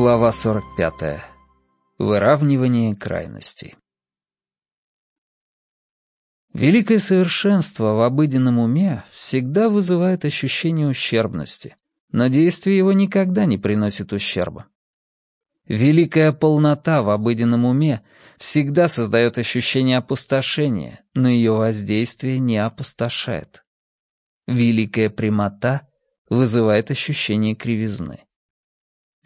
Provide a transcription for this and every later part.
Глава 45. Выравнивание крайностей. Великое совершенство в обыденном уме всегда вызывает ощущение ущербности, но действие его никогда не приносит ущерба. Великая полнота в обыденном уме всегда создает ощущение опустошения, но ее воздействие не опустошает. Великая прямота вызывает ощущение кривизны.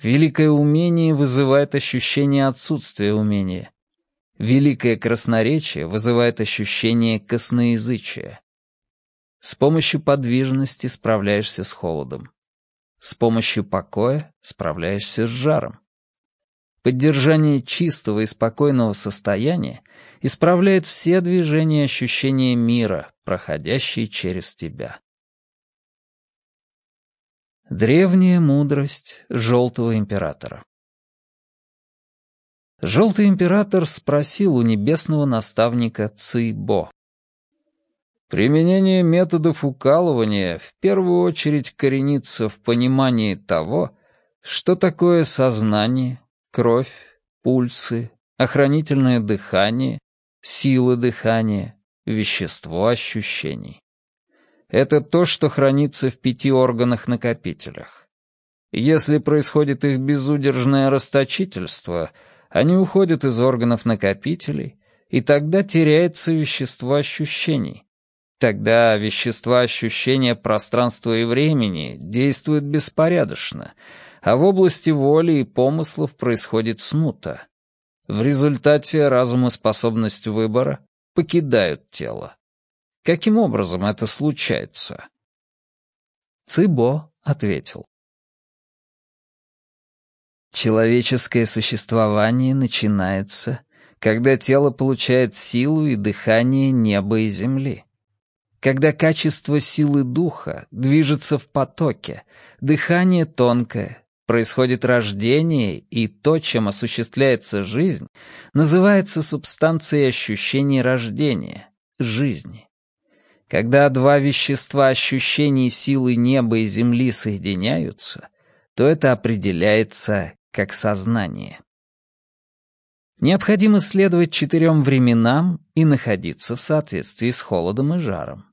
Великое умение вызывает ощущение отсутствия умения. Великое красноречие вызывает ощущение косноязычия. С помощью подвижности справляешься с холодом. С помощью покоя справляешься с жаром. Поддержание чистого и спокойного состояния исправляет все движения ощущения мира, проходящие через тебя. Древняя мудрость Желтого Императора Желтый Император спросил у небесного наставника Ци-Бо. Применение методов укалывания в первую очередь коренится в понимании того, что такое сознание, кровь, пульсы, охранительное дыхание, сила дыхания, вещество ощущений. Это то, что хранится в пяти органах-накопителях. Если происходит их безудержное расточительство, они уходят из органов-накопителей, и тогда теряется вещество ощущений. Тогда вещества ощущения пространства и времени действуют беспорядочно, а в области воли и помыслов происходит смута. В результате разум и способность выбора покидают тело. Каким образом это случается? Цибо ответил. Человеческое существование начинается, когда тело получает силу и дыхание неба и земли. Когда качество силы духа движется в потоке, дыхание тонкое, происходит рождение, и то, чем осуществляется жизнь, называется субстанцией ощущений рождения, жизни. Когда два вещества ощущений силы неба и земли соединяются, то это определяется как сознание. Необходимо следовать четырем временам и находиться в соответствии с холодом и жаром.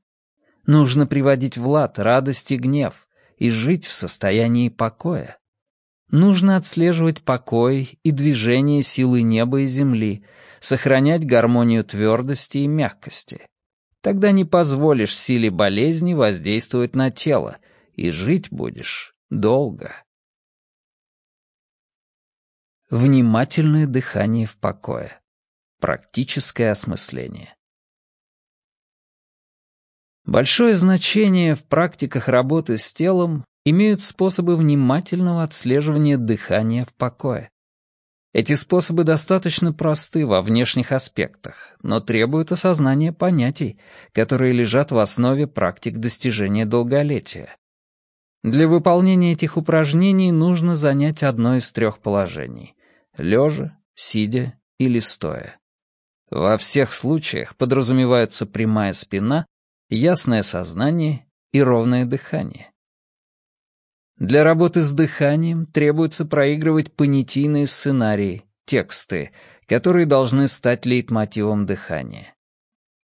Нужно приводить в лад радость и гнев и жить в состоянии покоя. Нужно отслеживать покой и движение силы неба и земли, сохранять гармонию твердости и мягкости. Тогда не позволишь силе болезни воздействовать на тело, и жить будешь долго. Внимательное дыхание в покое. Практическое осмысление. Большое значение в практиках работы с телом имеют способы внимательного отслеживания дыхания в покое. Эти способы достаточно просты во внешних аспектах, но требуют осознания понятий, которые лежат в основе практик достижения долголетия. Для выполнения этих упражнений нужно занять одно из трех положений — лежа, сидя или стоя. Во всех случаях подразумеваются прямая спина, ясное сознание и ровное дыхание. Для работы с дыханием требуется проигрывать понятийные сценарии, тексты, которые должны стать лейтмотивом дыхания.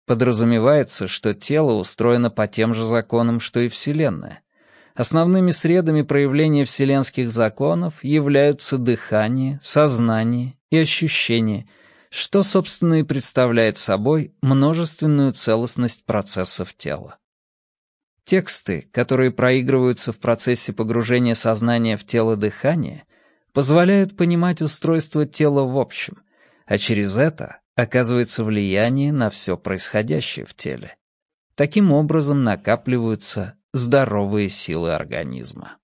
Подразумевается, что тело устроено по тем же законам, что и Вселенная. Основными средами проявления вселенских законов являются дыхание, сознание и ощущение, что, собственно, и представляет собой множественную целостность процессов тела. Тексты, которые проигрываются в процессе погружения сознания в тело дыхания, позволяют понимать устройство тела в общем, а через это оказывается влияние на все происходящее в теле. Таким образом накапливаются здоровые силы организма.